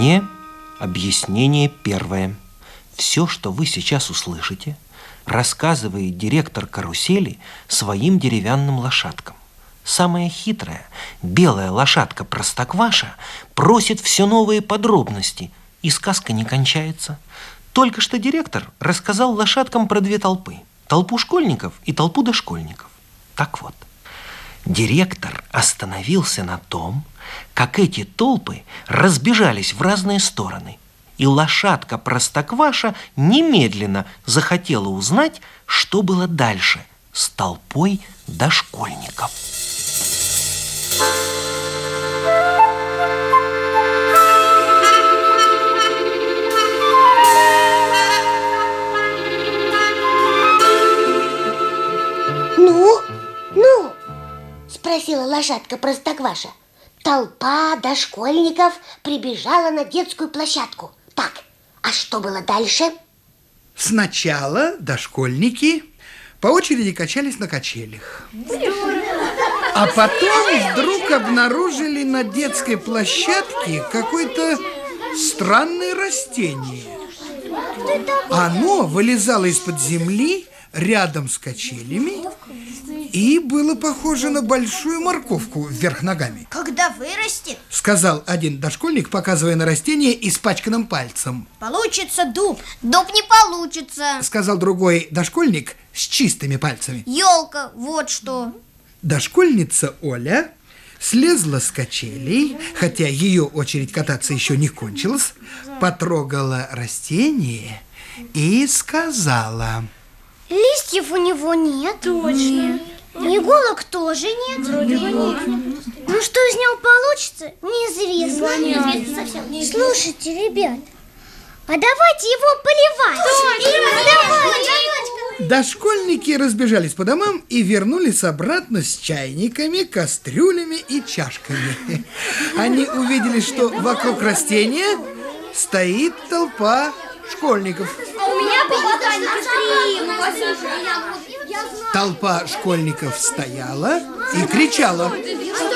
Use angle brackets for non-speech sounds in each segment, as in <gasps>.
Внимание! Объяснение первое. Все, что вы сейчас услышите, рассказывает директор карусели своим деревянным лошадкам. Самая хитрая, белая лошадка Простокваша просит все новые подробности, и сказка не кончается. Только что директор рассказал лошадкам про две толпы. Толпу школьников и толпу дошкольников. Так вот, директор остановился на том, как эти толпы разбежались в разные стороны. И лошадка Простокваша немедленно захотела узнать, что было дальше с толпой дошкольников. Ну, ну, спросила лошадка Простокваша. Толпа дошкольников прибежала на детскую площадку. Так, а что было дальше? Сначала дошкольники по очереди качались на качелях. А потом вдруг обнаружили на детской площадке какое-то странное растение. Оно вылезало из-под земли рядом с качелями и было похоже на большую морковку вверх ногами. Когда вырастет, Сказал один дошкольник, показывая на растение испачканным пальцем. получится дуб. Дуб не получится. Сказал другой дошкольник с чистыми пальцами. Елка, вот что. Дошкольница Оля слезла с качелей, хотя ее очередь кататься еще не кончилась, потрогала растение и сказала... Листьев у него нет. Точно. Иголок тоже нет. Ну что из него получится, неизвестно. Неизвестно совсем. Слушайте, ребят, а давайте его поливать. Давайте. Дошкольники разбежались по домам и вернулись обратно с чайниками, кастрюлями и чашками. <laughs> Они увидели, что вокруг растения стоит толпа школьников. У меня Толпа школьников стояла и кричала. Безобразие!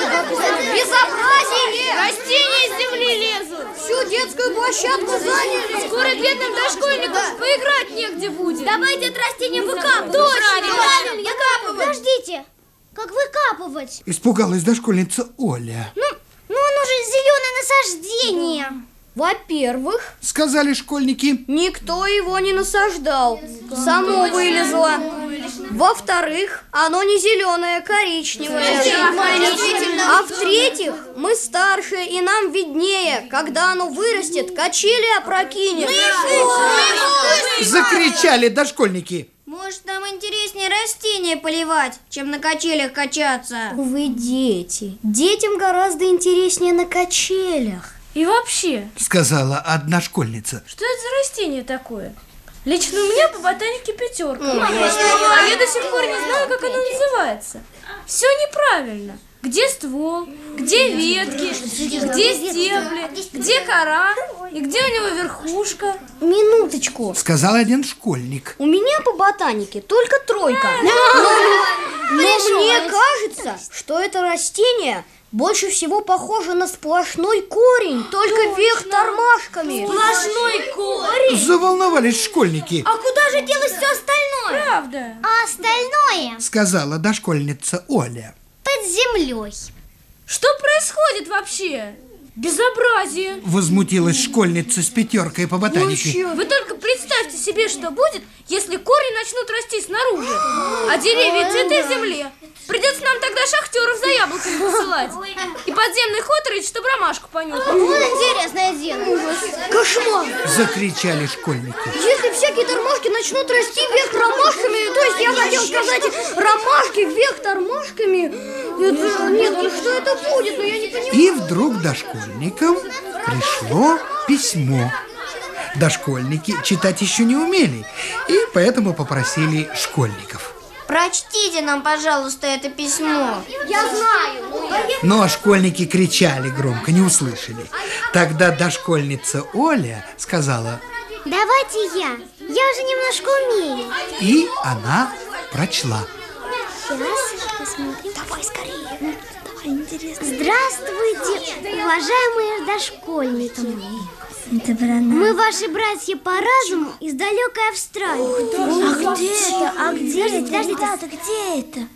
Растения из земли лезут! Всю детскую площадку заняли! Скоро бедным дошкольникам поиграть негде будет! Давайте это растение выкапывать! Точно! Правильно, Подождите, как выкапывать? Испугалась дошкольница Оля. Ну, ну оно же зеленое насаждение. Во-первых, Сказали школьники. никто его не насаждал. Само вылезло. Во-вторых, оно не зеленое, коричневое. А в-третьих, мы старше, и нам виднее. Когда оно вырастет, качели опрокинет. Закричали дошкольники. Может, нам интереснее растения поливать, чем на качелях качаться? Вы дети. Детям гораздо интереснее на качелях. И вообще, Сказала одна школьница. что это за растение такое? Лично у меня по ботанике пятерка. А я до сих пор не знаю, как оно называется. Все неправильно. Где ствол, где ветки, где стебли, где кора и где у него верхушка. Минуточку. Сказал один школьник. У меня по ботанике только тройка. Но, но мне кажется, что это растение больше всего похоже на сплошной корень, только вверх тормашками. Сплошной корень. Заволновались школьники. А куда же делось все остальное? Правда. А остальное Сказала дошкольница Оля. под землей. Что происходит вообще? Безобразие. Возмутилась школьница с пятеркой по ботанике. Вы только представьте себе, что будет, если корни начнут расти снаружи, а деревья и цветы в земле. Придется нам тогда шахтеров за яблоками посылать. И подземный ход рыть, чтобы ромашку понюхать. Вот интересное дело. Кошмар! Закричали школьники. Если всякие тормашки начнут расти вверх ромашками, то есть я хотел сказать ромашки вверх тормашками, это, нет, ну что это будет, ну я не понимаю. И вдруг дошкольникам пришло письмо. Дошкольники читать еще не умели, и поэтому попросили школьников. Прочтите нам, пожалуйста, это письмо. Я знаю. Но школьники кричали громко, не услышали. Тогда дошкольница Оля сказала, Давайте я. Я уже немножко умею. и она прочла. Сейчас посмотрим. Давай скорее. Здравствуйте, уважаемые дошкольники. Мы ваши братья по разуму из далекой Австралии. А где это? А где подождите. Ребята, где это?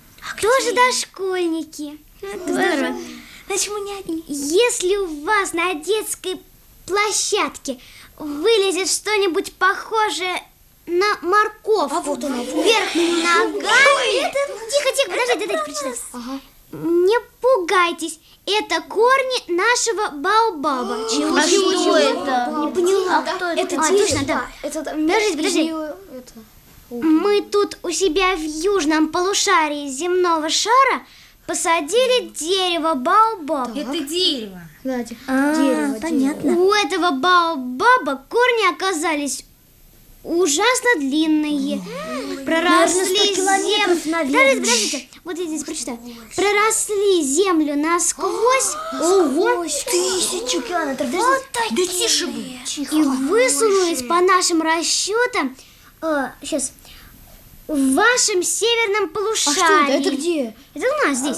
Тоже дошкольники. Здорово. Значит, мы не одни. Если у вас на детской площадке вылезет что-нибудь похожее на морковку а вот она, верхними ногами... Тихо, тихо, подождите, дайте прочитать. Не пугайтесь, это корни нашего баобаба. Чего, а чего, что это? Не поняла. А кто это? Это а, точно, да. Это, подождите, подождите. Мы тут у себя в южном полушарии земного шара посадили дерево баобаб. Это дерево. Надя, а, дерево, понятно. У этого баобаба корни оказались ужасно длинные. Проросли землю. Подождите, подождите. Вот я здесь прочитаю. Проросли землю насквозь. Ого! Тысячу километров. Вот да тише бы. И высунулись по нашим расчетам. Э, сейчас. В вашем северном полушарии. А что это? Это где? Это у нас здесь.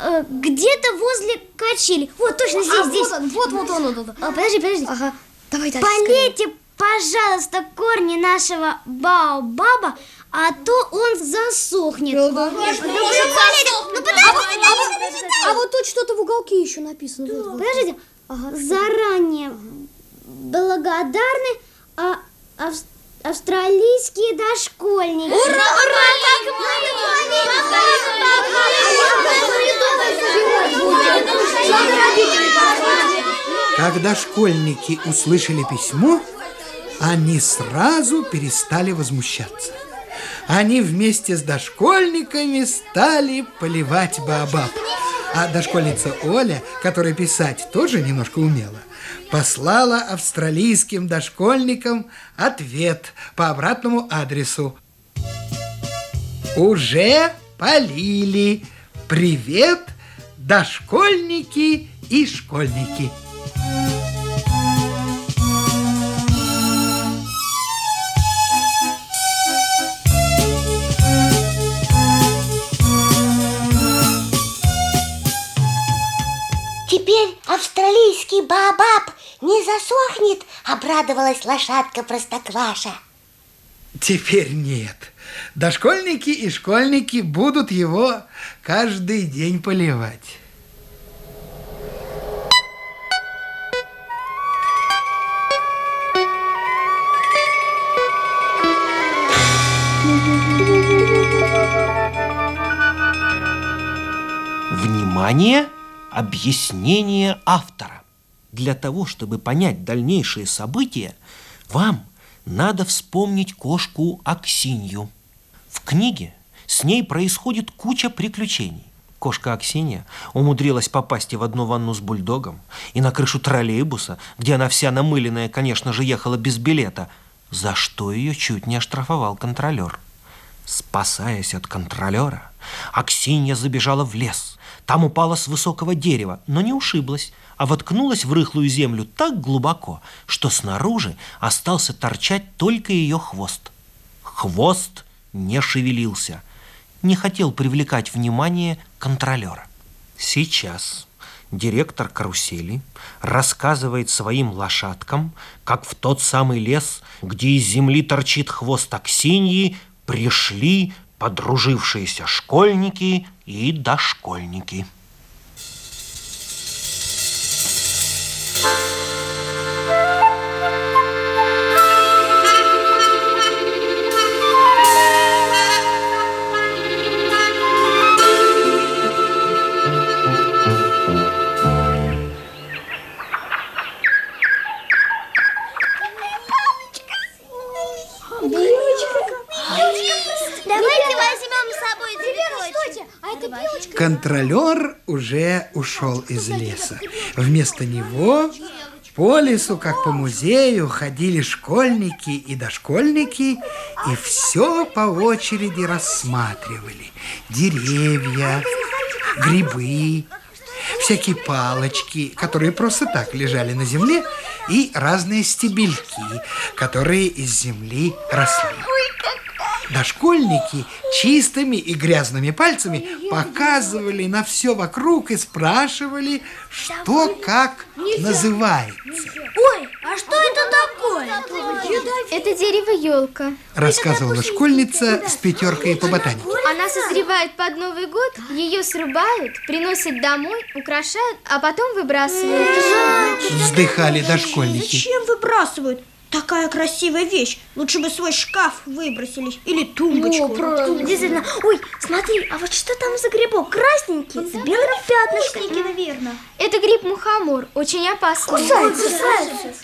Э, Где-то возле качели. Вот, точно здесь, а, здесь. Вот, он, вот, вот он, вот он. А, подожди, подожди. Ага. Давай дальше. Полейте, пожалуйста, корни нашего баобаба, а то он засохнет. Ну, да. Ну, Ну, подожди, а, вот, а, а тут что-то в уголке еще написано. Вот, вот. Подождите. Заранее благодарны а, авс- австралийские дошкольники. Ура, Когда школьники услышали письмо, они сразу перестали возмущаться. Они вместе с дошкольниками стали поливать баобаб. А дошкольница Оля, которая писать тоже немножко умела, послала австралийским дошкольникам ответ по обратному адресу. Уже полили. Привет, дошкольники и школьники. Теперь австралийский баобаб не засохнет, обрадовалась лошадка Простокваша. Теперь нет. Дошкольники и школьники будут его каждый день поливать. Внимание! Объяснение автора. Для того, чтобы понять дальнейшие события, вам надо вспомнить кошку Аксинью. В книге с ней происходит куча приключений. Кошка Аксинья умудрилась попасть и в одну ванну с бульдогом, и на крышу троллейбуса, где она вся намыленная, конечно же, ехала без билета, за что ее чуть не оштрафовал контролер. Спасаясь от контролера, Аксинья забежала в лес. Там упала с высокого дерева, но не ушиблась, а воткнулась в рыхлую землю так глубоко, что снаружи остался торчать только ее хвост. Хвост не шевелился, не хотел привлекать внимание контролера. Сейчас директор карусели рассказывает своим лошадкам, как в тот самый лес, где из земли торчит хвост Аксиньи, пришли подружившиеся школьники и дошкольники. Давайте Контролер уже ушел из леса. Вместо него по лесу, как по музею, ходили школьники и дошкольники и все по очереди рассматривали. Деревья, грибы, всякие палочки, которые просто так лежали на земле, и разные стебельки, которые из земли росли. Дошкольники чистыми и грязными пальцами показывали на все вокруг и спрашивали, что как называется. Ой, а что это такое? Это дерево-елка. Рассказывала школьница с пятеркой по ботанике. Она созревает под Новый год, ее срубают, приносят домой, украшают, а потом выбрасывают. Вздыхали дошкольники. Зачем выбрасывают? Такая красивая вещь. Лучше бы свой шкаф выбросили. Или тумбочку. Действительно. Ой, смотри, а вот что там за грибок? Красненький, с белыми пятнышками. наверное. Это гриб мухомор, очень опасный. Кусается?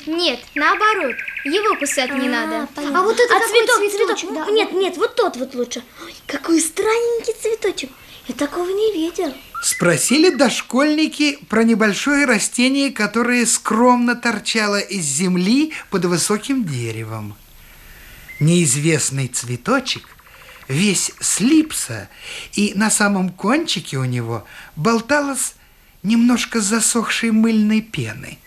Нет, наоборот, его кусать не надо. А вот это а какой цветок, цветочек? цветок. Да. Нет, нет, вот тот вот лучше. Ой, какой странненький цветочек. Я такого не видел. Спросили дошкольники про небольшое растение, которое скромно торчало из земли под высоким деревом. Неизвестный цветочек весь слипся, и на самом кончике у него болталось немножко засохшей мыльной пены.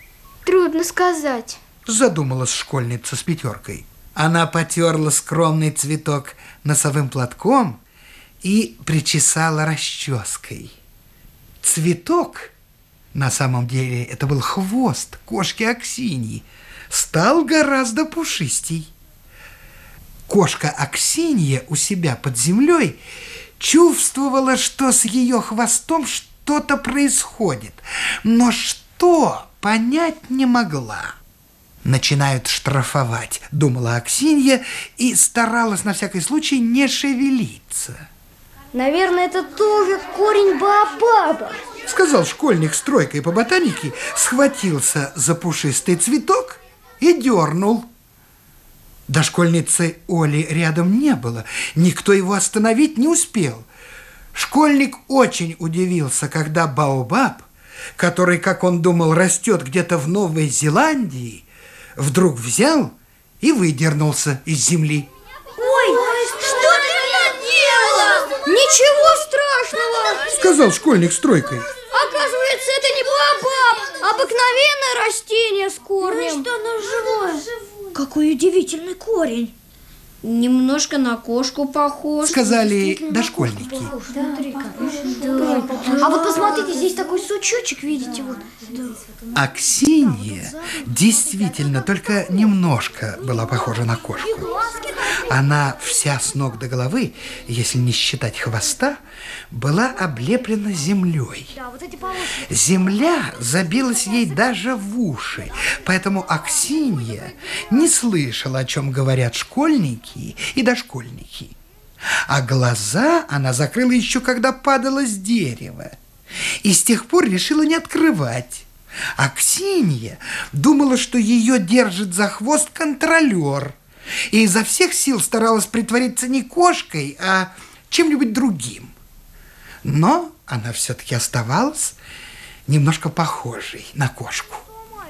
Трудно сказать. Задумалась школьница с пятеркой. Она потерла скромный цветок носовым платком и причесала расческой. Цветок, на самом деле это был хвост кошки Аксиньи, стал гораздо пушистей. Кошка Аксинья у себя под землей чувствовала, что с ее хвостом что-то происходит, но что понять не могла. Начинают штрафовать, думала Аксинья и старалась на всякий случай не шевелиться. Наверное, это тоже корень баобаба. Сказал школьник с тройкой по ботанике, схватился за пушистый цветок и дернул. Дошкольницы Оли рядом не было, никто его остановить не успел. Школьник очень удивился, когда Баобаб, который, как он думал, растет где-то в Новой Зеландии, вдруг взял и выдернулся из земли. Ой, что ты наделала? Ничего страшного. Сказал школьник с тройкой. Оказывается, это не баобаб, обыкновенное растение с корнем. Что оно живое? Какой удивительный корень. Немножко на кошку похож. Сказали дошкольники. А вот посмотрите, здесь такой сучочек, видите, вот. Аксинья действительно только немножко была похожа на кошку. Она вся с ног до головы, если не считать хвоста, была облеплена землей. Земля забилась ей даже в уши, поэтому Аксинья не слышала, о чем говорят школьники и дошкольники. А глаза она закрыла еще, когда падала с дерева. И с тех пор решила не открывать. А Ксения думала, что ее держит за хвост контролер. И изо всех сил старалась притвориться не кошкой, а чем-нибудь другим. Но она все-таки оставалась немножко похожей на кошку.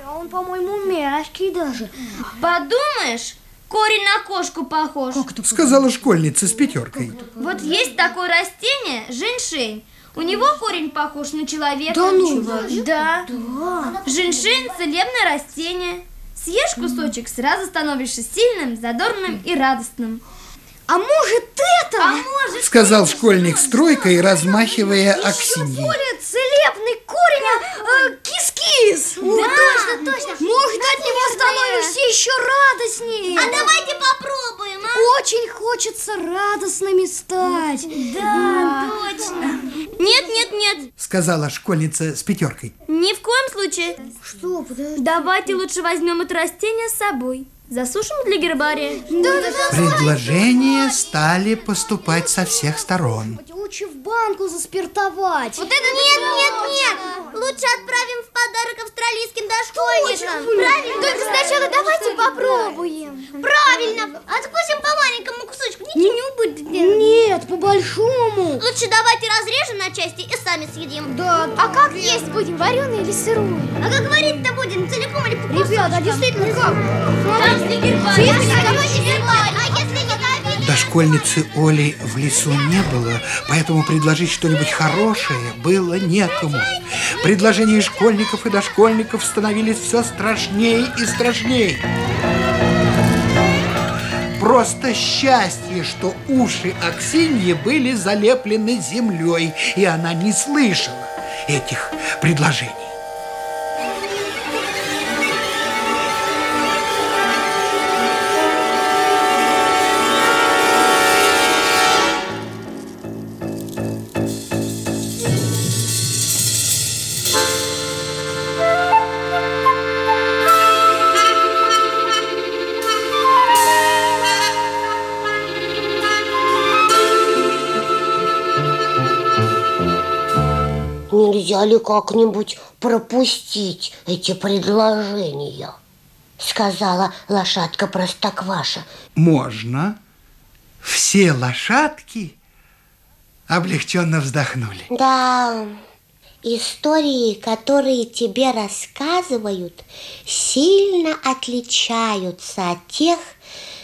А он, по-моему, мягкий даже. Подумаешь, корень на кошку похож. Сказала школьница с пятеркой. Вот есть такое растение, женьшень. У него корень похож на человека. Да ну? Да. Женьшень – целебное растение. Съешь кусочек, сразу становишься сильным, задорным и радостным. А может это? А может, Сказал школьник с тройкой, размахивая Аксиньей. более целебный корень э, кис-кис. Да, точно, точно. Может, от него становимся еще радостнее. А давайте попробуем, а? Очень хочется радостными стать. Да, точно. Нет, нет, нет, Сказала школьница с пятеркой. ни в коем случае. Что, подожди. Давайте лучше возьмем это растение с собой. Засушим для гербария. Предложения стали поступать со всех сторон. Лучше в банку заспиртовать. Вот это нет, нет, нет. Лучше отправим в подарок австралийским дошкольникам. Правильно? Только сначала давайте попробуем. Правильно. Откусим по маленькому кусочку. Ничего не будет. Нет, по-большому. Лучше давайте разрежем на части и сами съедим. Да, А как есть будем, вареный или сырой? А как говорить-то будем? Целиком или по Ребята, а действительно как? Там Дошкольницы Оли в лесу не было, поэтому предложить что-нибудь хорошее было некому. Предложения школьников и дошкольников становились все страшнее и страшнее. просто счастье, что уши Аксиньи были залеплены землей, и она не слышала этих предложений. Ли как-нибудь пропустить эти предложения? Сказала лошадка Простокваша. Можно. Все лошадки облегченно вздохнули. Да, истории, которые тебе рассказывают, сильно отличаются от тех,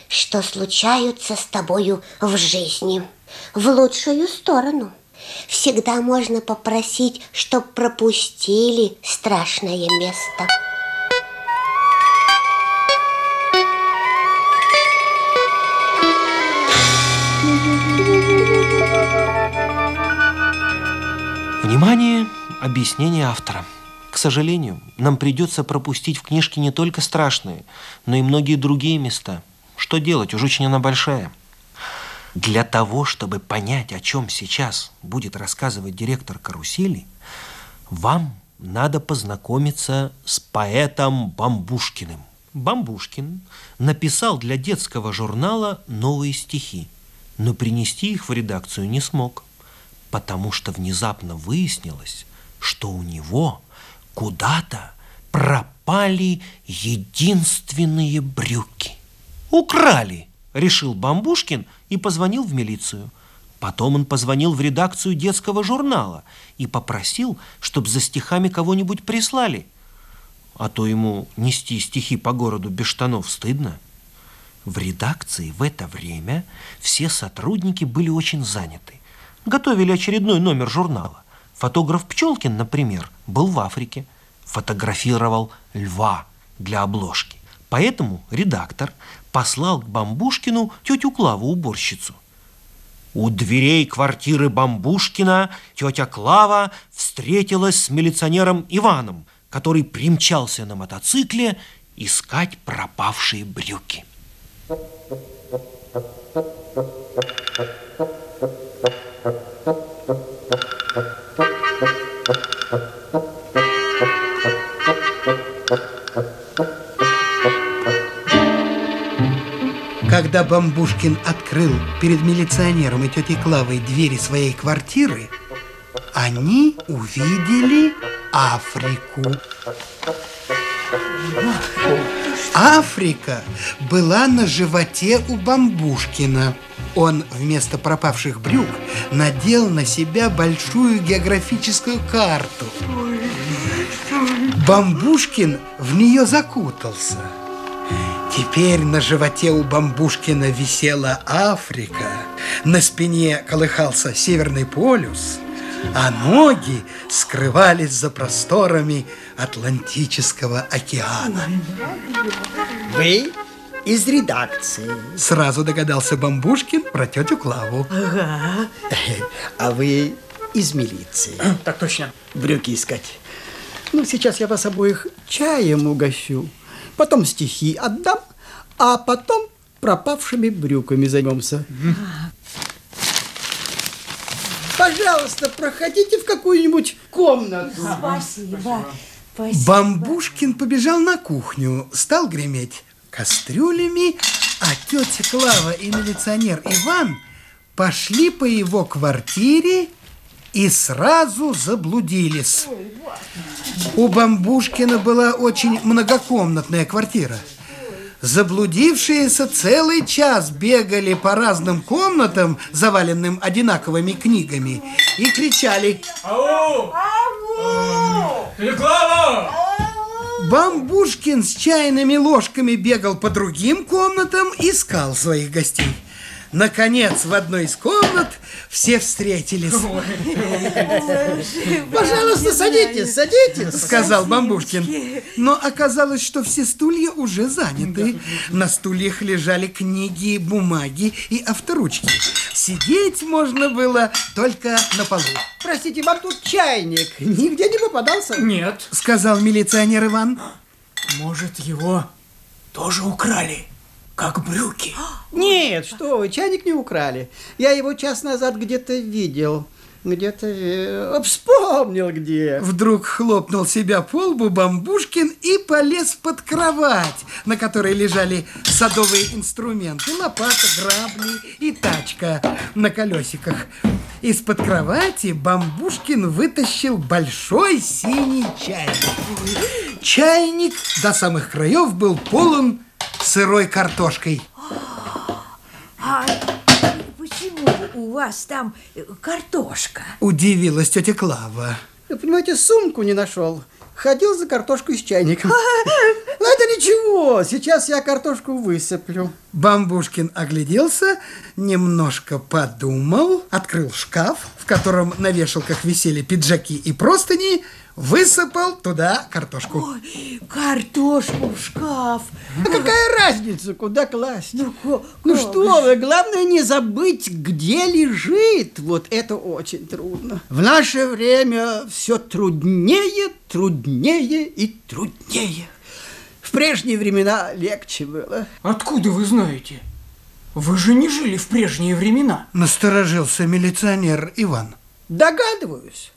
что случаются с тобою в жизни. В лучшую сторону. Всегда можно попросить, чтоб пропустили страшное место. Внимание! Объяснение автора. К сожалению, нам придется пропустить в книжке не только страшные, но и многие другие места. Что делать? Уж очень она большая. Для того, чтобы понять, о чем сейчас будет рассказывать директор карусели, вам надо познакомиться с поэтом Бамбушкиным. Бамбушкин написал для детского журнала новые стихи, но принести их в редакцию не смог, потому что внезапно выяснилось, что у него куда-то пропали единственные брюки. Украли, решил Бамбушкин и позвонил в милицию. Потом он позвонил в редакцию детского журнала и попросил, чтобы за стихами кого-нибудь прислали. А то ему нести стихи по городу без штанов стыдно. В редакции в это время все сотрудники были очень заняты. Готовили очередной номер журнала. Фотограф Пчелкин, например, был в Африке. Фотографировал льва для обложки. Поэтому редактор послал к Бамбушкину тетю Клаву, уборщицу. У дверей квартиры Бамбушкина тетя Клава встретилась с милиционером Иваном, который примчался на мотоцикле искать пропавшие брюки. Когда Бамбушкин открыл перед милиционером и тетей Клавой двери своей квартиры, они увидели Африку. Африка была на животе у Бамбушкина. Он вместо пропавших брюк надел на себя большую географическую карту. Бамбушкин в нее закутался. Теперь на животе у Бамбушкина висела Африка, на спине колыхался Северный полюс, а ноги скрывались за просторами Атлантического океана. Вы из редакции. Сразу догадался Бамбушкин про тетю Клаву. Ага. А вы из милиции. Так точно. Брюки искать. Ну, сейчас я вас обоих чаем угощу. Потом стихи отдам, а потом пропавшими брюками займемся. Пожалуйста, проходите в какую-нибудь комнату. Спасибо. Бамбушкин побежал на кухню, стал греметь кастрюлями, а тетя Клава и милиционер Иван пошли по его квартире и сразу заблудились. У Бамбушкина была очень многокомнатная квартира. Заблудившиеся целый час бегали по разным комнатам, заваленным одинаковыми книгами, и кричали Ау! Ау! Клава! Бамбушкин с чайными ложками бегал по другим комнатам, искал своих гостей. Наконец, в одной из комнат все встретились. Пожалуйста, садитесь, садитесь. Сказал Бамбушкин. Но оказалось, что все стулья уже заняты. На стульях лежали книги, бумаги и авторучки. Сидеть можно было только на полу. Простите, вам тут чайник нигде не попадался? Нет. Сказал милиционер Иван. Может, его тоже украли, как брюки. <gasps> Нет, что вы, чайник не украли. Я его час назад где-то видел. Где-то... ви- Вспомнил где. Вдруг хлопнул себя по лбу Бамбушкин и полез под кровать, на которой лежали садовые инструменты, лопата, грабли и тачка на колесиках. Из-под кровати Бамбушкин вытащил большой синий чайник. Чайник до самых краев был полон сырой картошкой. А почему у вас там э, картошка? Удивилась тетя Клава. Вы понимаете, сумку не нашел. Ходил за картошкой с чайником. Ну, <laughs> это ничего, сейчас я картошку высыплю. Бамбушкин огляделся, немножко подумал, открыл шкаф, в котором на вешалках висели пиджаки и простыни, высыпал туда картошку. Ой, картошку в шкаф. А какая разница, куда класть? Ну, ко- Ну что вы, главное не забыть, где лежит. Вот это очень трудно. В наше время все труднее, труднее и труднее. В прежние времена легче было. Откуда вы знаете? Вы же не жили в прежние времена. Насторожился милиционер Иван. Догадываюсь.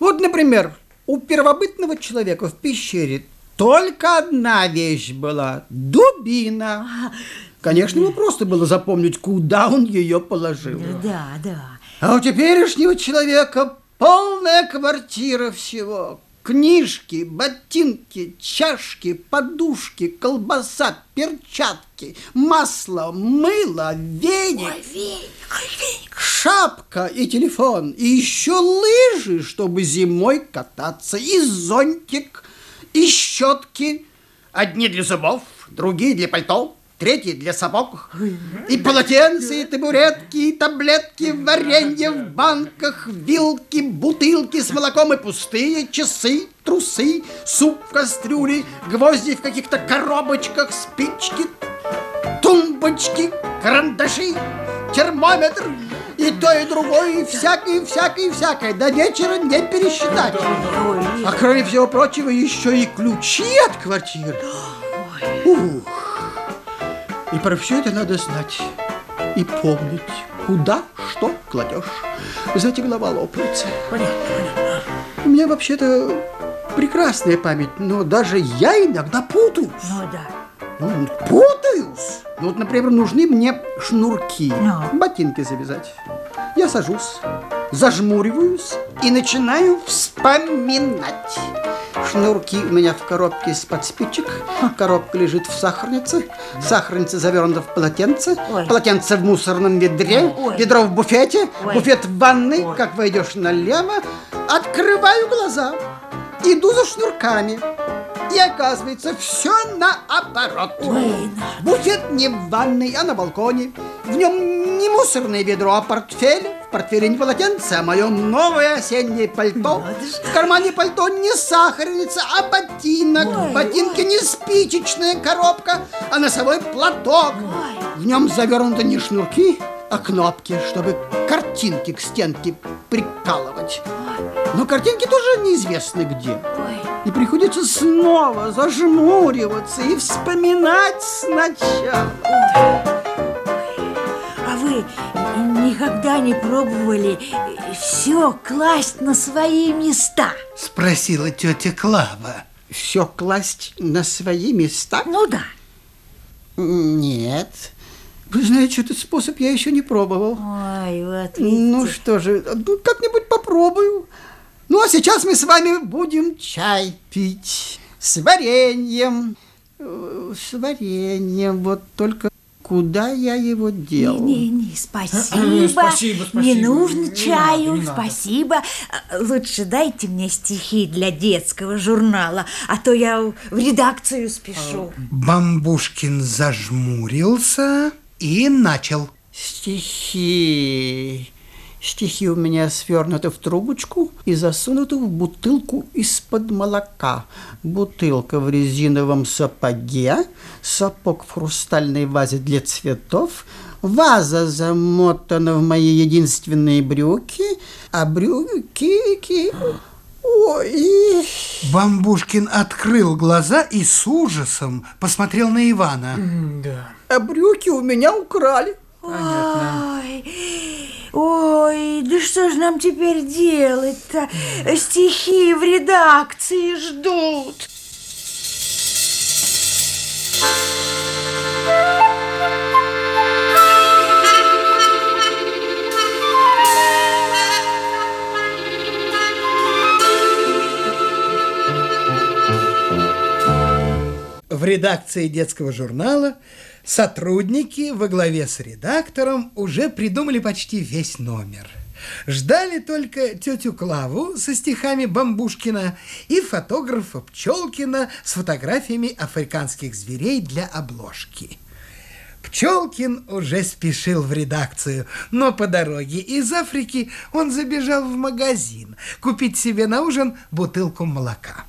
Вот, например, у первобытного человека в пещере только одна вещь была – дубина. Конечно, ему просто было запомнить, куда он ее положил. Да, да. А у теперешнего человека полная квартира всего. Книжки, ботинки, чашки, подушки, колбаса, перчатки, масло, мыло, веник, шапка и телефон, и еще лыжи, чтобы зимой кататься, и зонтик, и щетки. Одни для зубов, другие для пальто, третьи для сапог. И полотенца, и табуретки, и таблетки, варенье в банках, вилки, бутылки с молоком и пустые часы, трусы, суп в кастрюле, гвозди в каких-то коробочках, спички, тумбочки, карандаши, термометр, и то, и другое, и всякое, и всякое, и всякое. До вечера не пересчитать. А кроме всего прочего, еще и ключи от квартиры. Ух. И про все это надо знать и помнить, куда что кладешь. Знаете, голова лопается. Понятно, понятно. У меня вообще-то прекрасная память, но даже я иногда путаюсь. Ну да. Ну, путаюсь. Ну, вот, например, нужны мне шнурки, Ну. ботинки завязать. Я сажусь, зажмуриваюсь и начинаю вспоминать. Шнурки у меня в коробке из-под спичек. Коробка лежит в сахарнице. Сахарница завернута в полотенце. Ой. Полотенце в мусорном ведре. Ой. Ведро в буфете. Ой. Буфет в ванной. Как войдешь налево, открываю глаза. Иду за шнурками. И оказывается, все наоборот. Буфет не в ванной, а на балконе. В нем не мусорное ведро, а портфель. В портфеле не полотенце, а мое новое осеннее пальто. В кармане пальто не сахарница, а ботинок. В ботинке не спичечная коробка, а носовой платок. В нем завернуты не шнурки, а кнопки, чтобы картинки к стенке прикалывать. Но картинки тоже неизвестно где. И приходится снова зажмуриваться и вспоминать сначала. А вы никогда не пробовали все класть на свои места? Спросила тетя Клава. Все класть на свои места? Ну да. Нет. Вы знаете, этот способ я еще не пробовал. Ой, вот Ну что же, ну, как-нибудь попробую. Ну, а сейчас мы с вами будем чай пить с вареньем. Э, С вареньем, вот только куда я его делал? Не-не-не, спасибо. Спасибо, спасибо. Не нужно Не чаю, надо, не надо. спасибо. А, Лучше дайте мне стихи для детского журнала, а то я в редакцию спешу. Бамбушкин зажмурился и начал. Стихи. Стихи у меня свернуты в трубочку и засунуты в бутылку из-под молока. Бутылка в резиновом сапоге, сапог в хрустальной вазе для цветов, ваза замотана в мои единственные брюки, а брюки... Ой... Бамбушкин открыл глаза и с ужасом посмотрел на Ивана. Да. А брюки у меня украли. Ой, ой, да что же нам теперь делать-то? Стихи в редакции ждут. В редакции детского журнала сотрудники во главе с редактором уже придумали почти весь номер. Ждали только тетю Клаву со стихами Бамбушкина и фотографа Пчелкина с фотографиями африканских зверей для обложки. Пчелкин уже спешил в редакцию, но по дороге из Африки он забежал в магазин купить себе на ужин бутылку молока.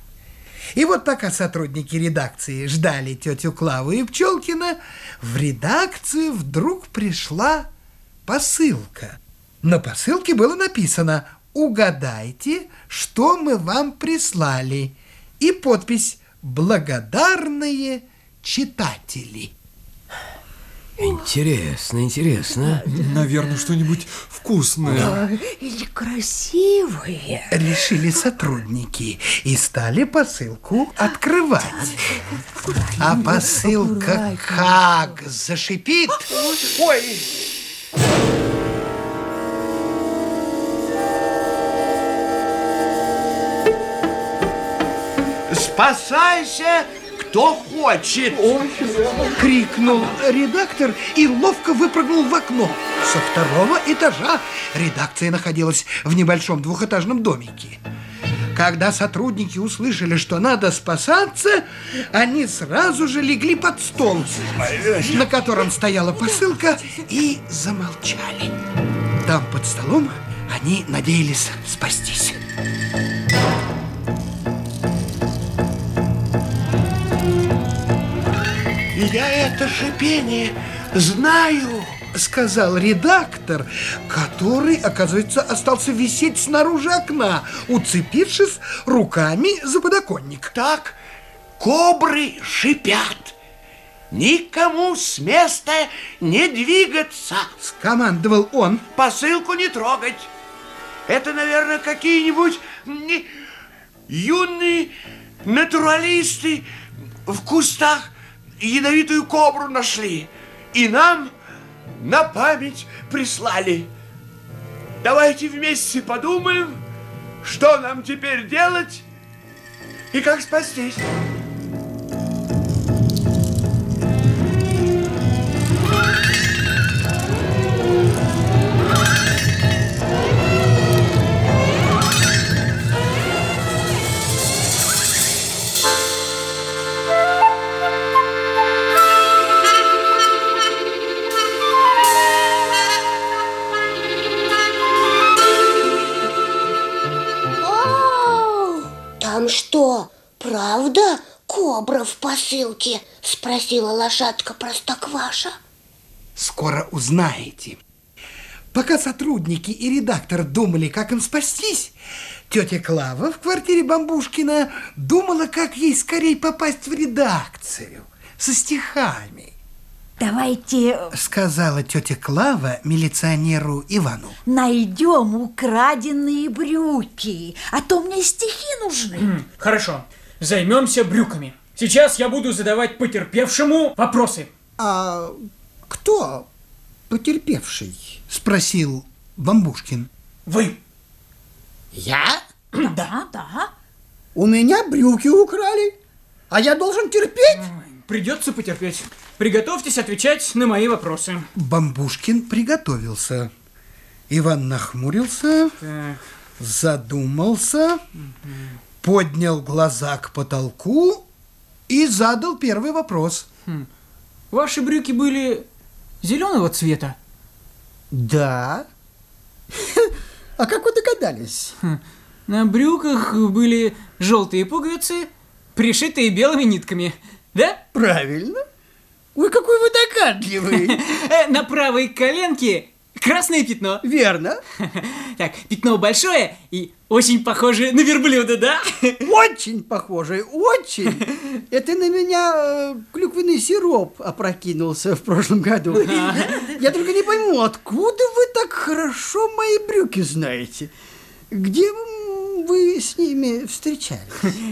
И вот пока сотрудники редакции ждали тетю Клаву и Пчелкина, в редакцию вдруг пришла посылка. На посылке было написано «Угадайте, что мы вам прислали» и подпись «Благодарные читатели». Интересно, интересно. Наверное, что-нибудь вкусное. Или красивые. Решили сотрудники и стали посылку открывать. А посылка как зашипит. Ой! Спасайся, кто хочет. Крикнул редактор и ловко выпрыгнул в окно. Со второго этажа редакция находилась в небольшом двухэтажном домике. Когда сотрудники услышали, что надо спасаться, они сразу же легли под стол, на котором стояла посылка, и замолчали. Там под столом они надеялись спастись. Я это шипение знаю. Сказал редактор, который, оказывается, остался висеть снаружи окна, уцепившись руками за подоконник. Так кобры шипят. Никому с места не двигаться. Скомандовал он. Посылку не трогать. Это, наверное, какие-нибудь юные натуралисты в кустах ядовитую кобру нашли. И нам на память прислали. Давайте вместе подумаем, что нам теперь делать и как спастись. В посылке? Спросила лошадка Простокваша. Скоро узнаете. Пока сотрудники и редактор думали, как им спастись, тетя Клава в квартире Бамбушкина думала, как ей скорее попасть в редакцию со стихами. Давайте Сказала тетя Клава милиционеру Ивану. найдем украденные брюки, а то мне стихи нужны. Хорошо, займемся брюками. Сейчас я буду задавать потерпевшему вопросы. А кто потерпевший? Спросил Бамбушкин. Вы. Я? <clears throat> Да, да. У меня брюки украли, а я должен терпеть? Придется потерпеть. Приготовьтесь отвечать на мои вопросы. Бамбушкин приготовился. Иван нахмурился, Так, задумался, поднял глаза к потолку и задал первый вопрос. ваши брюки были зеленого цвета? Да. <laughs> А как вы догадались? На брюках были желтые пуговицы, пришитые белыми нитками. Да? Правильно. Ой, какой вы догадливый. <laughs> Э, На правой коленке красное пятно. Верно. <laughs> Так, пятно большое и очень похоже на верблюда, да? <laughs> Очень похоже, очень. <laughs> Это на меня э, клюквенный сироп опрокинулся в прошлом году. Я только не пойму, откуда вы так хорошо мои брюки знаете? Где вы с ними встречались?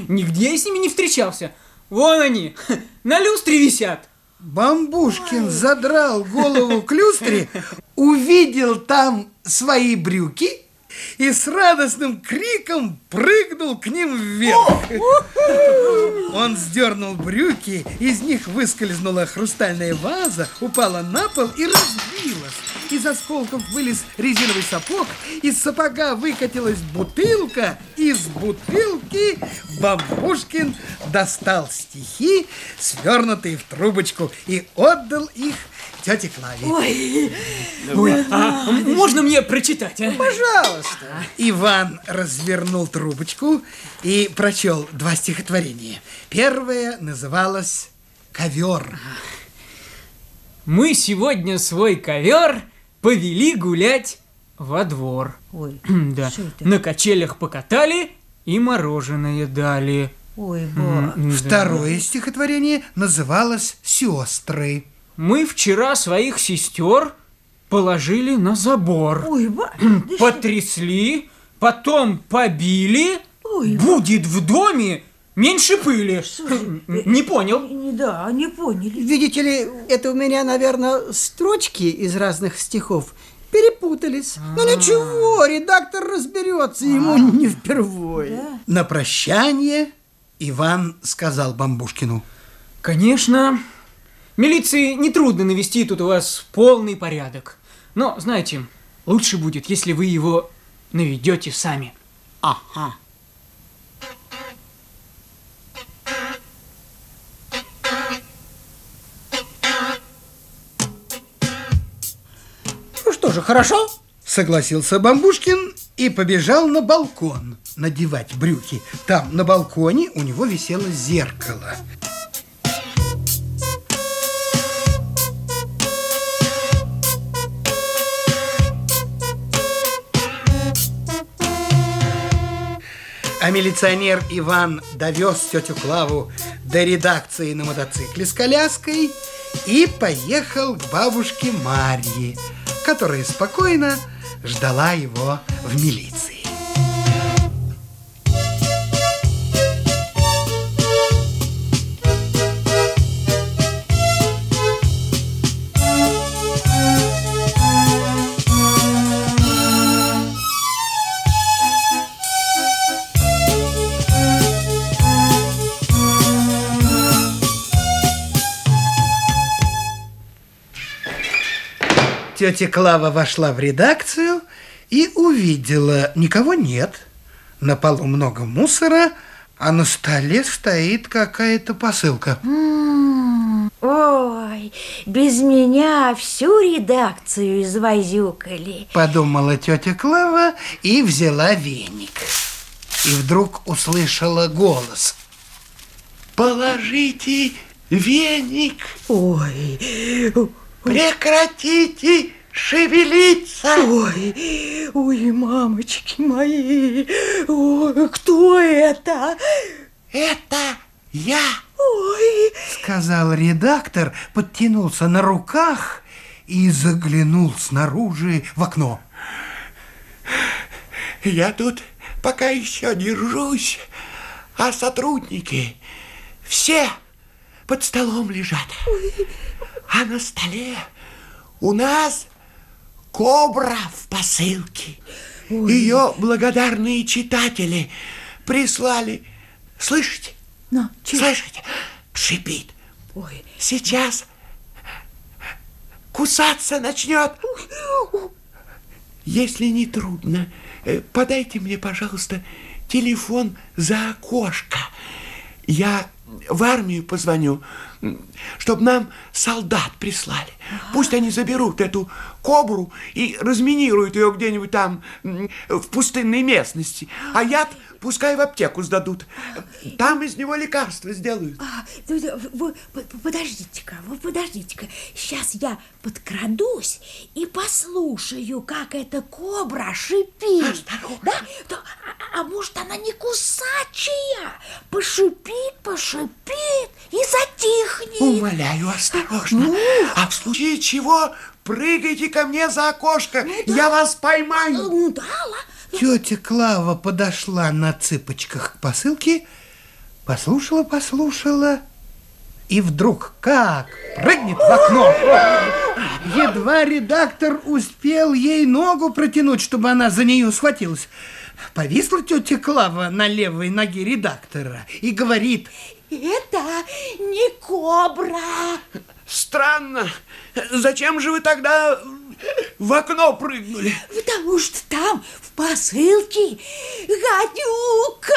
Нигде я с ними не встречался. Вон они, на люстре висят. Бамбушкин задрал голову к люстре, увидел там свои брюки и с радостным криком прыгнул к ним вверх. Он сдернул брюки, из них выскользнула хрустальная ваза, упала на пол и разбилась. Из осколков вылез резиновый сапог, из сапога выкатилась бутылка, из бутылки Бамбушкин достал стихи, свернутые в трубочку, и отдал их тете Клаве. Ой, Ой, а можно мне прочитать, а? Пожалуйста. Иван развернул трубочку и прочел два стихотворения. Первое называлось «Ковер». Мы сегодня свой ковер повели гулять во двор. Ой, <clears throat> Да, что это? на качелях покатали и мороженое дали. Ой, ба. да. Второе стихотворение называлось «Сестры». Мы вчера своих сестер положили на забор. Ой, ба. Потрясли, потом побили. Ой, Будет в доме меньше пыли. <laughs> Не понял. Не, да, не поняли. Видите ли, это у меня, наверное, строчки из разных стихов перепутались. Ну ничего, редактор разберется, ему не впервые. На прощание Иван сказал Бамбушкину. Конечно, милиции нетрудно навести тут у вас полный порядок. Но, знаете, лучше будет, если вы его наведете сами. Ага. Что же, хорошо? Согласился Бамбушкин и побежал на балкон надевать брюки. Там, на балконе, у него висело зеркало. А милиционер Иван довез тетю Клаву до редакции на мотоцикле с коляской и поехал к бабушке Марье, которая спокойно ждала его в милиции. Тетя Клава вошла в редакцию и увидела, никого нет. На полу много мусора, а на столе стоит какая-то посылка. М, Ой, без меня всю редакцию извозюкали. Подумала тетя Клава и взяла веник. И вдруг услышала голос. Положите веник. Ой, Прекратите шевелиться. ой, ой, мамочки мои, ой, кто это? Это я. Ой, Сказал редактор, подтянулся на руках и заглянул снаружи в окно. Я тут пока еще держусь, а сотрудники все под столом лежат. А на столе у нас кобра в посылке. Ее благодарные читатели прислали. Слышите? чё? Слышите? Шипит. Ой, Сейчас кусаться начнет. Если не трудно, э, подайте мне, пожалуйста, телефон за окошко. Я в армию позвоню. Чтобы нам солдат прислали. Пусть они заберут эту кобру и разминируют ее где-нибудь там в пустынной местности. А яд пускай в аптеку сдадут. Там из него лекарства сделают. А, ну, вы- подождите-ка, вы подождите-ка. Сейчас я подкрадусь и послушаю, как эта кобра шипит. Да? Да, а, а может, она не кусачая? Пошипит, пошипит и затихнет. Умоляю, осторожно. А в случае чего прыгайте ко мне за окошко. Я вас поймаю. Ну да, ладно. Тетя Клава подошла на цыпочках к посылке, послушала, послушала, и вдруг как прыгнет в окно. Едва редактор успел ей ногу протянуть, чтобы она за нее схватилась. Повисла тетя Клава на левой ноге редактора и говорит, Это не кобра. Странно. Зачем же вы тогда в окно прыгнули? Потому что там в посылке гадюка.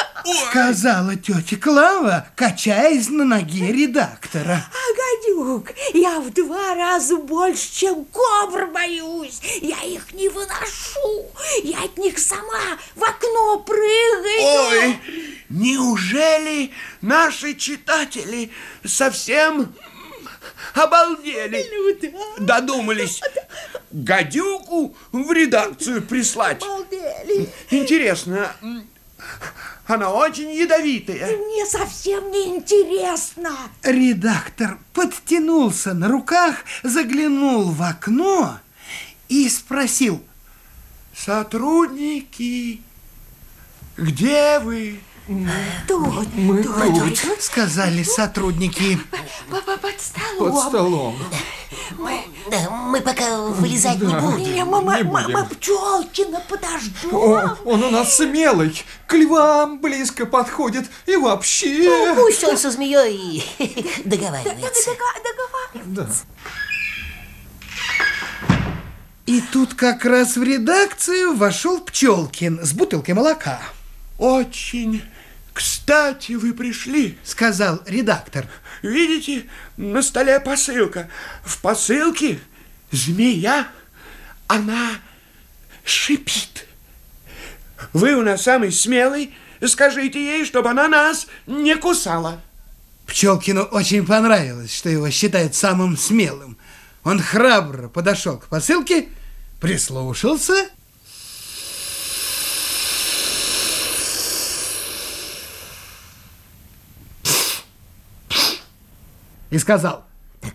сказала тетя Клава, качаясь на ноге редактора. А гадюк, я в два раза больше, чем кобр боюсь. Я их не выношу. Я от них сама в окно прыгаю. Ой, неужели наши читатели совсем обалдели? Додумались гадюку в редакцию прислать. Обалдели. Интересно, она очень ядовитая. Мне совсем не интересно. Редактор подтянулся на руках, заглянул в окно и спросил, Сотрудники, где вы? Тут, Мы тут, тут, сказали сотрудники. По- по- под столом. под столом. Да, мы пока вылезать не будем. Не, мы, мы, Не мы, будем. мы Пчелкина подождем. О, он у нас смелый, к львам близко подходит и вообще... Ну, Пусть он со змеей <laughs> договаривается. Договариваться. И тут как раз в редакцию вошел Пчелкин с бутылкой молока. Очень кстати вы пришли. Сказал редактор. Видите, на столе посылка. В посылке змея, она шипит. Вы у нас самый смелый. Скажите ей, чтобы она нас не кусала. Пчелкину очень понравилось, что его считают самым смелым. Он храбро подошел к посылке, прислушался и сказал, Так,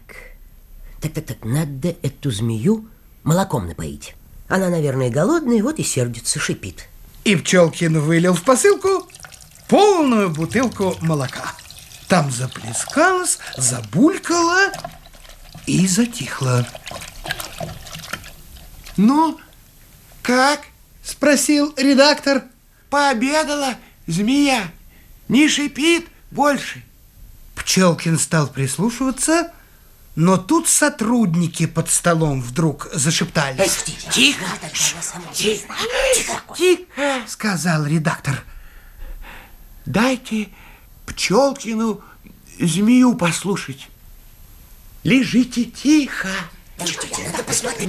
так, так, надо эту змею молоком напоить. Она, наверное, голодная, вот и сердится, шипит. И Пчелкин вылил в посылку полную бутылку молока. Там заплескалось, забулькало и затихло. Ну, как? Спросил редактор. Пообедала змея. Не шипит больше. Пчелкин стал прислушиваться, но тут сотрудники под столом вдруг зашептались. Тихо, тихо, Тихо. Сказал редактор. Дайте Пчелкину змею послушать. Лежите тихо.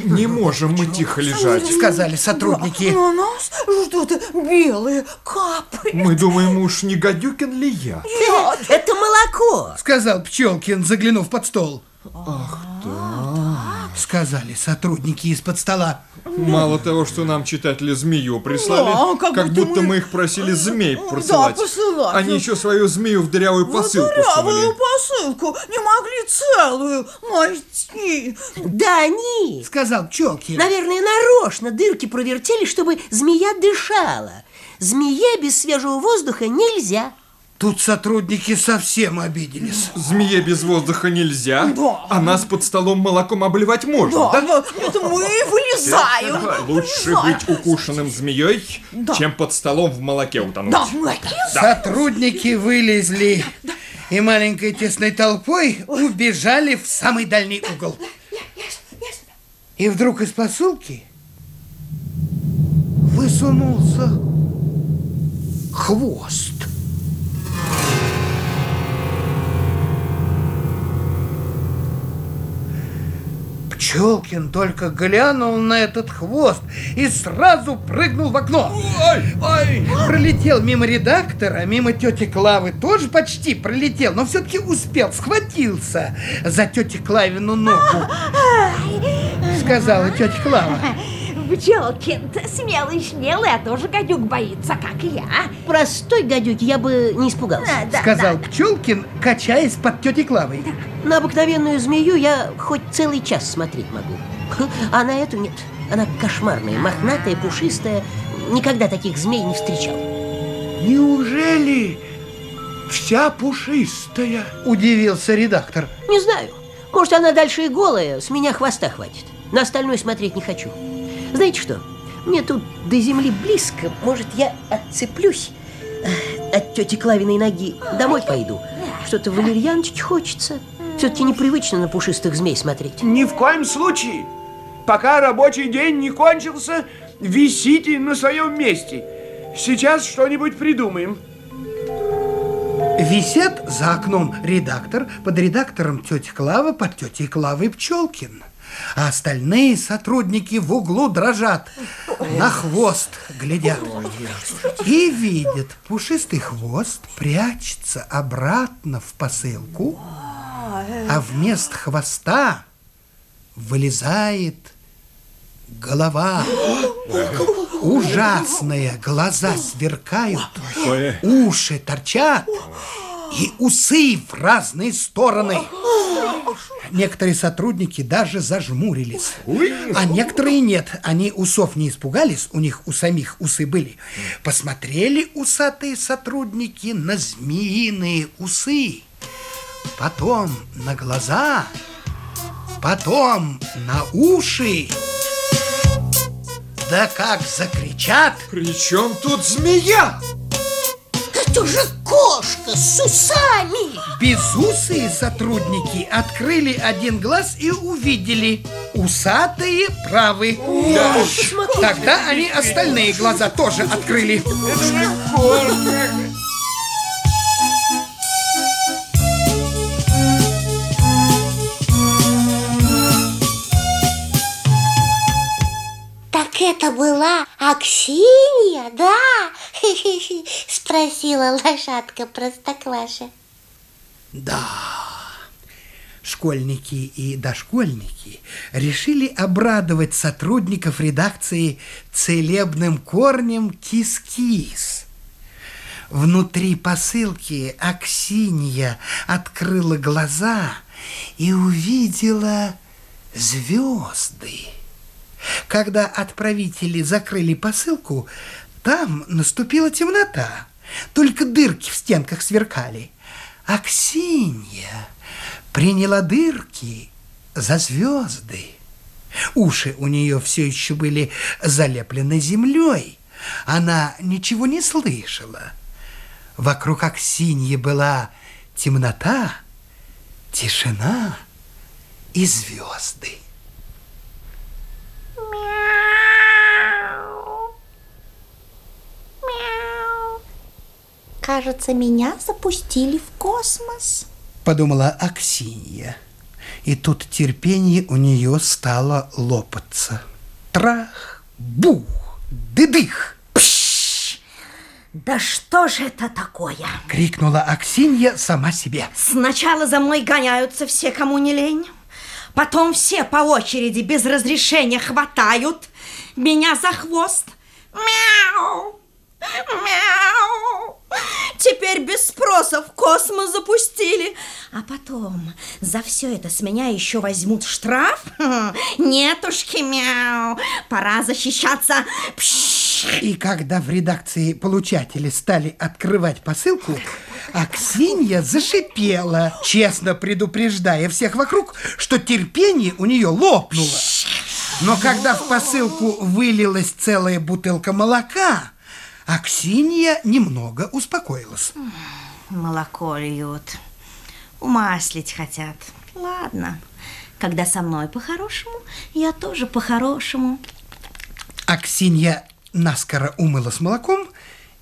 Не можем мы тихо лежать. Сказали сотрудники. На нас что-то белое капает. Мы думаем, уж не гадюкин ли я? Это молоко. Сказал Пчелкин, заглянув под стол. Сказали сотрудники из-под стола. Мало того, что нам читатели змею прислали, Да, как, как будто будто мы- мы их просили змей Да, посылать. Они еще свою змею в дырявую посылку Дырявую сунули. посылку не могли целую найти. Да они, Сказал Пчелкин. наверное, нарочно дырки провертели, чтобы змея дышала. Змее без свежего воздуха нельзя. Тут сотрудники совсем обиделись. Змее без воздуха нельзя, Да. а нас под столом молоком обливать можно, Да, да? да, это мы вылезаем. Лучше Вылезаем. быть укушенным змеей, Да. чем под столом в молоке утонуть. Да, мы Сотрудники вылезли и маленькой тесной толпой убежали в самый дальний угол. И вдруг из посылки высунулся хвост. Пчелкин только глянул на этот хвост и сразу прыгнул в окно. Ой, ой. Пролетел мимо редактора, мимо тети Клавы, тоже почти пролетел, но все-таки успел, схватился за тети Клавину ногу. Сказала тетя Клава. Пчелкин-то смелый, смелый, а тоже гадюк боится, как и я. Простой гадюки я бы не испугался. Да, Сказал Пчелкин, качаясь под тетей Клавой. На обыкновенную змею я хоть целый час смотреть могу. <laughs> А на эту нет. Она кошмарная, мохнатая, пушистая. Никогда таких змей не встречал. Неужели вся пушистая? Удивился редактор. Не знаю. Может, она дальше и голая, с меня хвоста хватит. На остальное смотреть не хочу. Знаете что? Мне тут до земли близко. Может, я отцеплюсь э, от тети Клавиной ноги. Домой пойду. Что-то валерьяночки хочется. Все-таки непривычно на пушистых змей смотреть. Ни в коем случае. Пока рабочий день не кончился, висите на своем месте. Сейчас что-нибудь придумаем. Висят за окном редактор, под редактором тетя Клава, под тетей Клавой Пчелкин. А остальные сотрудники в углу дрожат, на хвост глядят. И видят, пушистый хвост прячется обратно в посылку, а вместо хвоста вылезает голова. Ужасные глаза сверкают, уши торчат и усы в разные стороны. Некоторые сотрудники даже зажмурились, а некоторые нет. Они усов не испугались, у них у самих усы были. Посмотрели усатые сотрудники на змеиные усы, потом на глаза, потом на уши. Да как закричат! При чем тут змея? Это же кошка с усами! Безусые сотрудники открыли один глаз и увидели усатые правы. Да. Тогда они остальные глаза тоже открыли. Так это была Аксинья, да? <laughs> Спросила лошадка Простокваша. Да. Школьники и дошкольники решили обрадовать сотрудников редакции целебным корнем кис-кис. Внутри посылки Аксинья открыла глаза и увидела звезды. Когда отправители закрыли посылку, там наступила темнота. Только дырки в стенках сверкали. Аксинья приняла дырки за звезды. Уши у нее все еще были залеплены землей. Она ничего не слышала. Вокруг Аксиньи была темнота, тишина и звезды. Кажется, меня запустили в космос. Подумала Аксинья. И тут терпение у нее стало лопаться. Трах, бух, дыдых! Да что же это такое? Крикнула Аксинья сама себе. Сначала за мной гоняются все, кому не лень. Потом все по очереди без разрешения хватают меня за хвост. Мяу! Мяу! Теперь без спроса в космос запустили. А потом за все это с меня еще возьмут штраф? <laughs> Нетушки, мяу! Пора защищаться. Пш! И когда в редакции получатели стали открывать посылку, Аксинья зашипела, честно предупреждая всех вокруг, что терпение у нее лопнуло. Но когда в посылку вылилась целая бутылка молока, Аксинья немного успокоилась. Молоко льют. Умаслить хотят. Ладно. Когда со мной по-хорошему, я тоже по-хорошему. Аксинья наскоро умылась молоком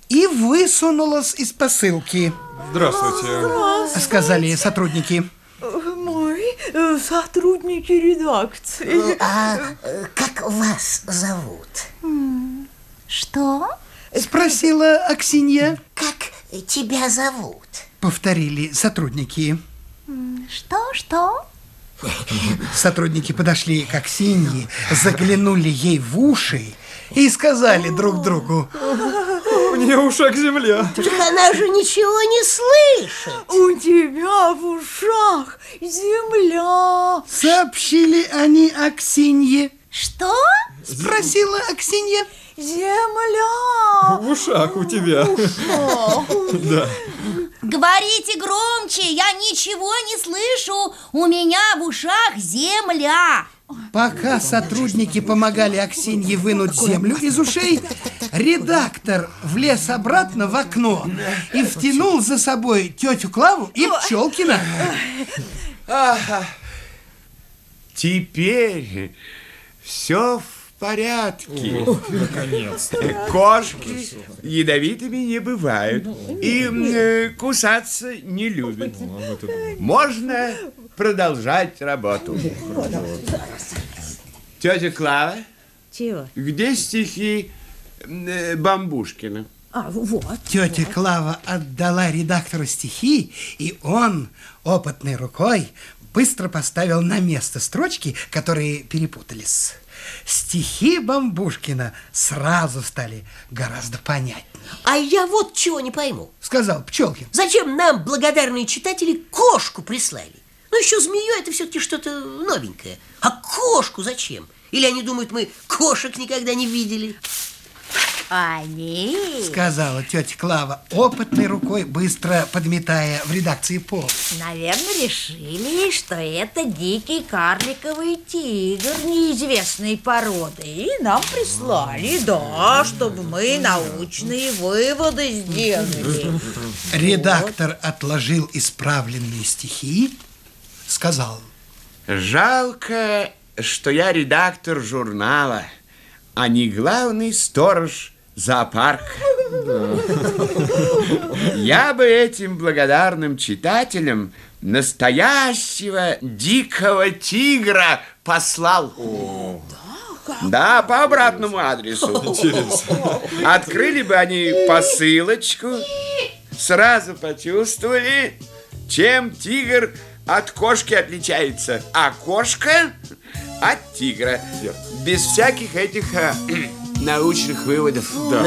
и высунулась из посылки, Здравствуйте. сказали сотрудники. Мой э, сотрудники редакции. А э, как вас зовут? Что? Спросила Аксинья. Как тебя зовут? Повторили сотрудники. Что, что? Сотрудники подошли к Аксинье, заглянули ей в уши и сказали друг другу. Мне ушах земля. Так она же ничего не слышит. У тебя в ушах земля. Сообщили они Аксинье. Что? Спросила Аксинья. Земля. В ушах у тебя. <laughs> Да. Говорите громче, я ничего не слышу. У меня в ушах земля. Пока сотрудники помогали Аксинье вынуть землю из ушей, редактор влез обратно в окно и втянул за собой тетю Клаву и Пчелкина. Теперь все в порядке. Наконец-то. <laughs> Кошки ядовитыми не бывают и э, кусаться не любят. Можно продолжать работу. Тетя Клава, Чего? где стихи э, Бамбушкина? А, вот. Тетя Клава отдала редактору стихи, и он, опытной рукой, быстро поставил на место строчки, которые перепутались. Стихи Бамбушкина сразу стали гораздо понятнее, А я вот чего не пойму. сказал Пчелкин. Зачем нам благодарные читатели кошку прислали? Ну, еще змею это все-таки что-то новенькое. А кошку зачем? Или они думают, мы кошек никогда не видели? Они. Сказала тетя Клава, опытной рукой, быстро подметая в редакции пол. Наверное, решили, что это дикий карликовый тигр неизвестной породы. И нам прислали, да, чтобы мы научные выводы сделали. Редактор отложил исправленные стихи, сказал, Жалко, что я редактор журнала, а не главный сторож зоопарка. Я бы этим благодарным читателям настоящего дикого тигра послал. Да, по обратному адресу. Открыли бы они посылочку, сразу почувствовали, чем тигр от кошки отличается, а кошка от тигра. Без всяких этих а, научных выводов. Да,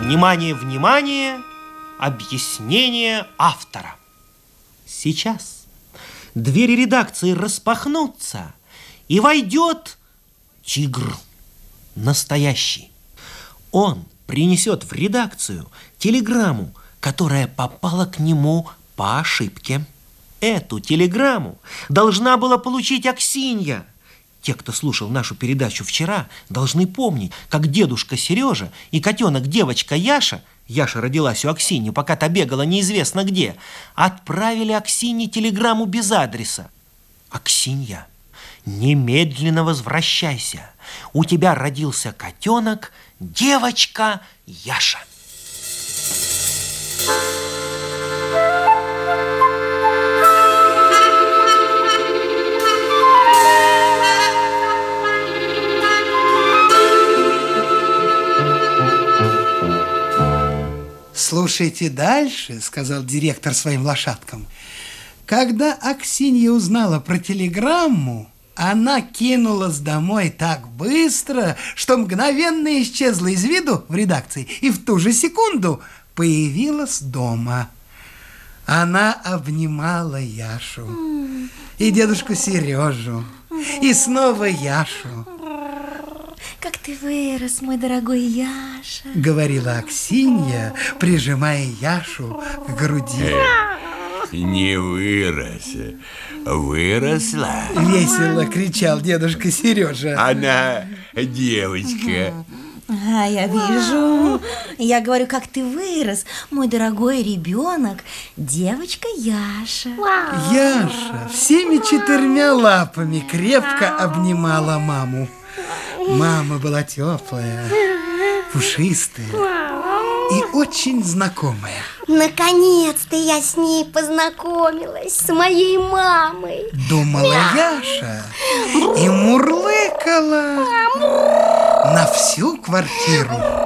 Внимание, внимание! Объяснение автора. Сейчас двери редакции распахнутся, и войдет тигр настоящий. Он принесет в редакцию телеграмму, которая попала к нему по ошибке. Эту телеграмму должна была получить Аксинья. Те, кто слушал нашу передачу вчера, должны помнить, как дедушка Сережа и котенок-девочка Яша, Яша родилась у Аксиньи, пока та бегала неизвестно где, отправили Аксинье телеграмму без адреса. Аксинья, немедленно возвращайся. У тебя родился котенок, девочка Яша. Слушайте дальше, сказал директор своим лошадкам. Когда Аксинья узнала про телеграмму, она кинулась домой так быстро, что мгновенно исчезла из виду в редакции и в ту же секунду появилась дома. Она обнимала Яшу и дедушку Сережу, и снова Яшу. Как ты вырос, мой дорогой Яша. Говорила Аксинья, прижимая Яшу к груди. Не вырос, выросла. Весело кричал дедушка Сережа. Она девочка. А, я вижу. Я говорю, как ты вырос, мой дорогой ребенок, девочка Яша. Яша всеми четырьмя лапами крепко обнимала маму. Мама была теплая, пушистая и очень знакомая. Наконец-то я с ней познакомилась, с моей мамой. Думала Яша и мурлыкала на всю квартиру.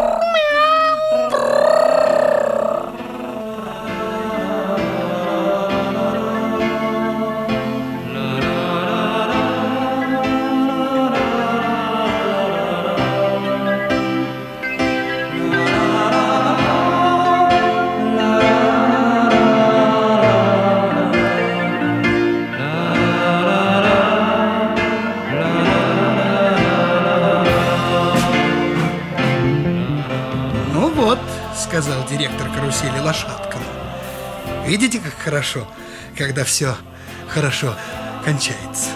Хорошо, когда все хорошо кончается.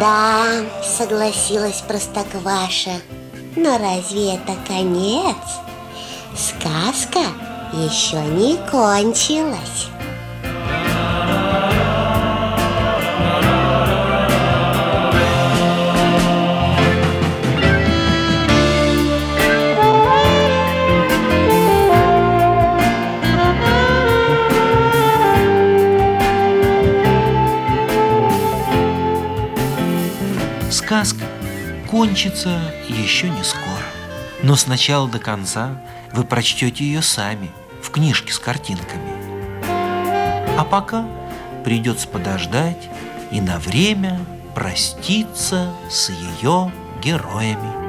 Да, согласилась Простокваша. Но разве это конец? Сказка еще не кончилась. Кончится еще не скоро. Но сначала до конца вы прочтете ее сами в книжке с картинками. А пока придется подождать и на время проститься с ее героями.